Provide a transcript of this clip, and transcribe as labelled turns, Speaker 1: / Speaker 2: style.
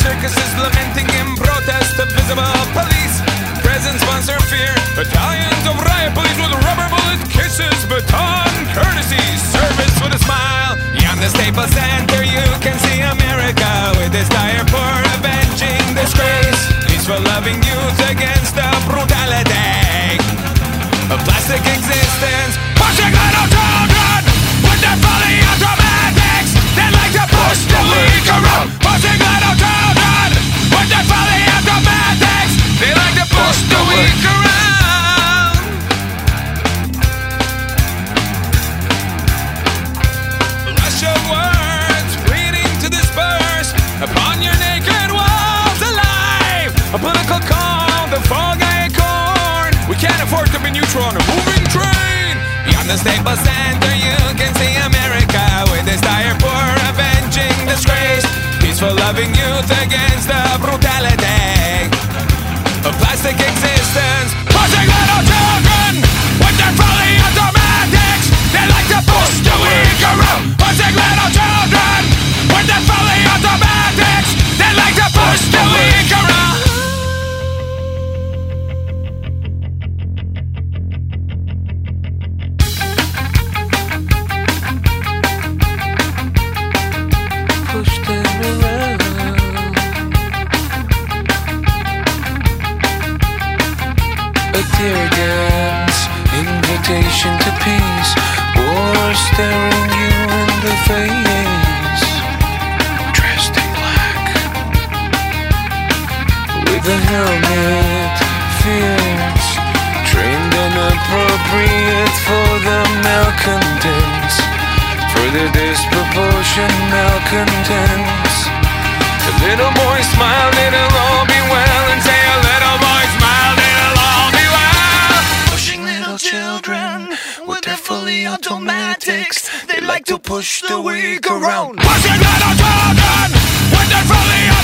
Speaker 1: circuses lamenting in protest of visible police. Presents sponsor fear. Italians of riot police with rubber bullet kisses, baton courtesy, service with a smile. Beyond the Staples Center, you can see America with its dire for avenging disgrace. Peaceful loving youth against the brutality of plastic existence. We can't afford neutral on a moving train. Beyond the Staples Center, you can see America with its dire for avenging disgrace. Peaceful loving youth against the brutality of plastic existence.
Speaker 2: A tear dance, invitation to peace, war staring you in the face. Dressed in black, with a helmet, fierce, trained and appropriate for the malcontents for the disproportion malcontents. A little boy smiled, it'll all automatics, they like to push the weak around.
Speaker 1: Little children with their fully automatics.